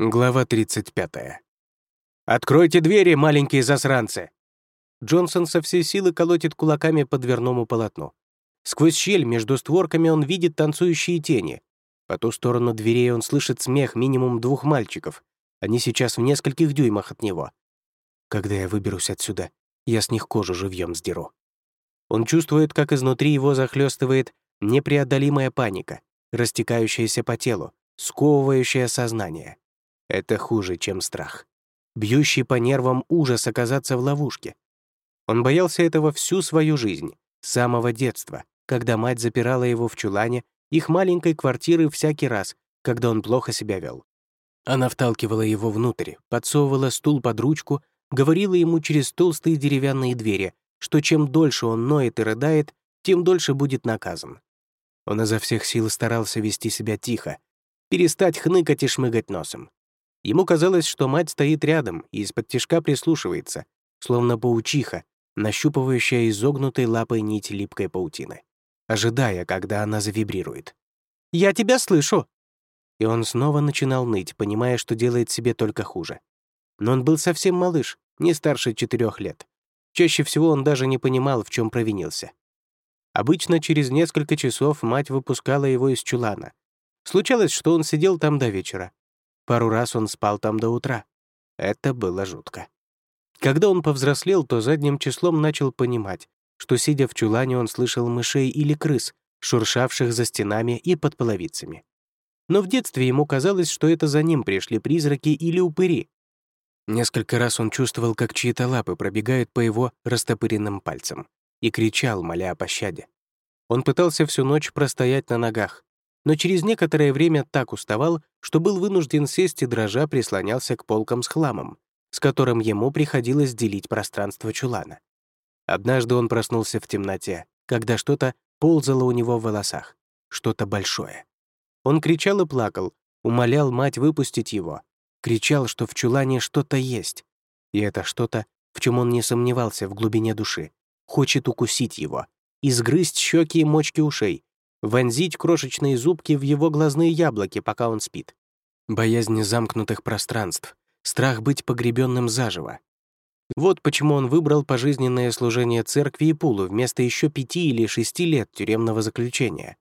Глава 35. «Откройте двери, маленькие засранцы!» Джонсон со всей силы колотит кулаками по дверному полотну. Сквозь щель между створками он видит танцующие тени. По ту сторону дверей он слышит смех минимум двух мальчиков. Они сейчас в нескольких дюймах от него. Когда я выберусь отсюда, я с них кожу живьем сдеру. Он чувствует, как изнутри его захлестывает непреодолимая паника, растекающаяся по телу, сковывающая сознание. Это хуже, чем страх. Бьющий по нервам ужас оказаться в ловушке. Он боялся этого всю свою жизнь, с самого детства, когда мать запирала его в чулане их маленькой квартиры всякий раз, когда он плохо себя вел. Она вталкивала его внутрь, подсовывала стул под ручку, говорила ему через толстые деревянные двери, что чем дольше он ноет и рыдает, тем дольше будет наказан. Он изо всех сил старался вести себя тихо, перестать хныкать и шмыгать носом. Ему казалось, что мать стоит рядом и из-под тишка прислушивается, словно паучиха, нащупывающая изогнутой лапой нить липкой паутины, ожидая, когда она завибрирует. «Я тебя слышу!» И он снова начинал ныть, понимая, что делает себе только хуже. Но он был совсем малыш, не старше четырех лет. Чаще всего он даже не понимал, в чем провинился. Обычно через несколько часов мать выпускала его из чулана. Случалось, что он сидел там до вечера, Пару раз он спал там до утра. Это было жутко. Когда он повзрослел, то задним числом начал понимать, что, сидя в чулане, он слышал мышей или крыс, шуршавших за стенами и под половицами. Но в детстве ему казалось, что это за ним пришли призраки или упыри. Несколько раз он чувствовал, как чьи-то лапы пробегают по его растопыренным пальцам, и кричал, моля о пощаде. Он пытался всю ночь простоять на ногах, но через некоторое время так уставал, что был вынужден сесть и дрожа прислонялся к полкам с хламом, с которым ему приходилось делить пространство чулана. Однажды он проснулся в темноте, когда что-то ползало у него в волосах, что-то большое. Он кричал и плакал, умолял мать выпустить его, кричал, что в чулане что-то есть. И это что-то, в чем он не сомневался в глубине души, хочет укусить его, изгрызть щеки и мочки ушей, вонзить крошечные зубки в его глазные яблоки, пока он спит. Боязнь замкнутых пространств, страх быть погребенным заживо. Вот почему он выбрал пожизненное служение церкви и пулу вместо еще пяти или шести лет тюремного заключения.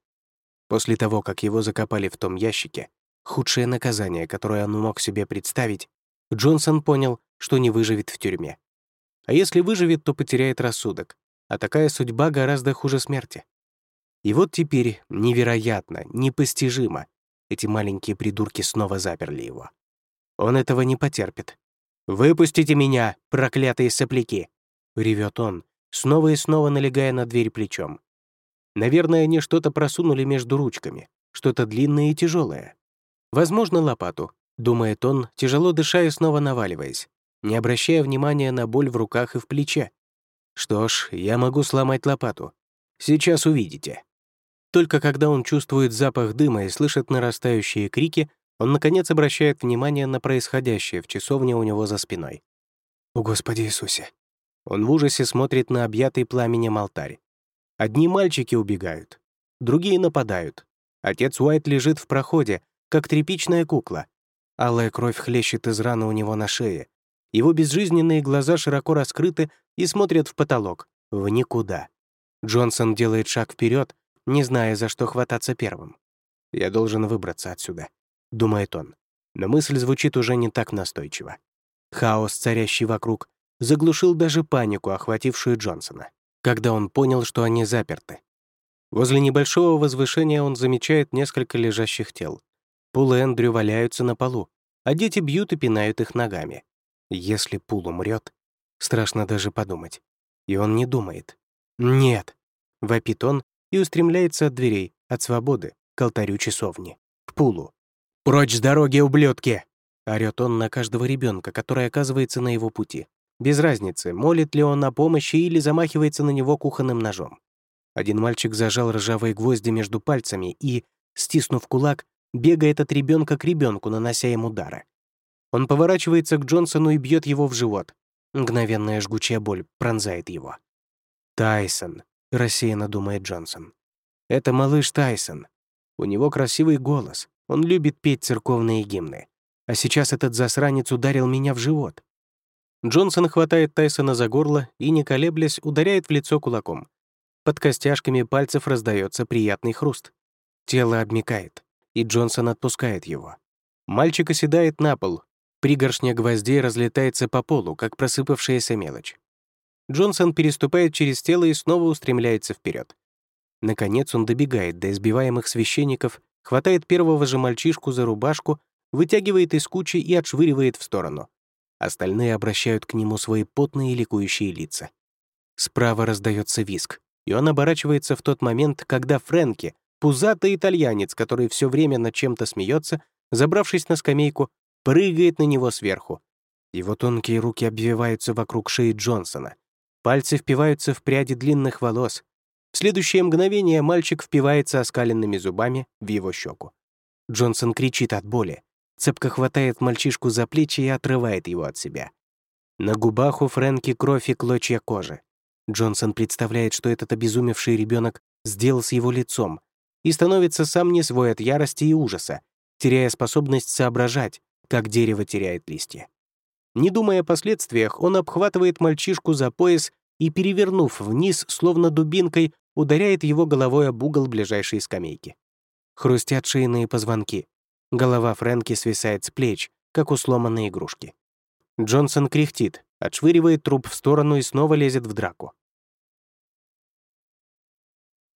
После того, как его закопали в том ящике, худшее наказание, которое он мог себе представить, Джонсон понял, что не выживет в тюрьме. А если выживет, то потеряет рассудок, а такая судьба гораздо хуже смерти. И вот теперь невероятно, непостижимо, эти маленькие придурки снова заперли его. Он этого не потерпит. «Выпустите меня, проклятые сопляки!» — ревет он, снова и снова налегая на дверь плечом. Наверное, они что-то просунули между ручками, что-то длинное и тяжелое. Возможно, лопату, думает он, тяжело дыша и снова наваливаясь, не обращая внимания на боль в руках и в плече. Что ж, я могу сломать лопату. Сейчас увидите. Только когда он чувствует запах дыма и слышит нарастающие крики, он, наконец, обращает внимание на происходящее в часовне у него за спиной. «О, Господи Иисусе!» Он в ужасе смотрит на объятый пламенем алтарь. Одни мальчики убегают, другие нападают. Отец Уайт лежит в проходе, как тряпичная кукла. Алая кровь хлещет из раны у него на шее. Его безжизненные глаза широко раскрыты и смотрят в потолок, в никуда. Джонсон делает шаг вперед, не зная, за что хвататься первым. «Я должен выбраться отсюда», — думает он. Но мысль звучит уже не так настойчиво. Хаос, царящий вокруг, заглушил даже панику, охватившую Джонсона, когда он понял, что они заперты. Возле небольшого возвышения он замечает несколько лежащих тел. Пул и Эндрю валяются на полу, а дети бьют и пинают их ногами. Если Пул умрет, страшно даже подумать. И он не думает. «Нет!» — вопит он, и устремляется от дверей, от свободы, к алтарю часовни, к пулу. «Прочь с дороги, ублюдки!» — орёт он на каждого ребенка, который оказывается на его пути. Без разницы, молит ли он о помощи или замахивается на него кухонным ножом. Один мальчик зажал ржавые гвозди между пальцами и, стиснув кулак, бегает от ребенка к ребенку, нанося ему удары. Он поворачивается к Джонсону и бьет его в живот. Мгновенная жгучая боль пронзает его. Тайсон, — рассеянно думает Джонсон. «Это малыш Тайсон. У него красивый голос. Он любит петь церковные гимны. А сейчас этот засранец ударил меня в живот. Джонсон хватает Тайсона за горло и, не колеблясь, ударяет в лицо кулаком. Под костяшками пальцев раздается приятный хруст. Тело обмикает, и Джонсон отпускает его. Мальчик оседает на пол. Пригоршня гвоздей разлетается по полу, как просыпавшаяся мелочь. Джонсон переступает через тело и снова устремляется вперед. Наконец он добегает до избиваемых священников, хватает первого же мальчишку за рубашку, вытягивает из кучи и отшвыривает в сторону. Остальные обращают к нему свои потные ликующие лица. Справа раздается виск, и он оборачивается в тот момент, когда Фрэнки, пузатый итальянец, который все время над чем-то смеется, забравшись на скамейку, прыгает на него сверху. Его тонкие руки обвиваются вокруг шеи Джонсона. Пальцы впиваются в пряди длинных волос. В следующее мгновение мальчик впивается оскаленными зубами в его щеку. Джонсон кричит от боли. Цепко хватает мальчишку за плечи и отрывает его от себя. На губах у Фрэнки кровь и клочья кожи. Джонсон представляет, что этот обезумевший ребенок сделал с его лицом, и становится сам не свой от ярости и ужаса, теряя способность соображать, как дерево теряет листья. Не думая о последствиях, он обхватывает мальчишку за пояс и, перевернув вниз, словно дубинкой, ударяет его головой об угол ближайшей скамейки. Хрустят шейные позвонки. Голова Фрэнки свисает с плеч, как у сломанной игрушки. Джонсон кряхтит, отшвыривает труп в сторону и снова лезет в драку.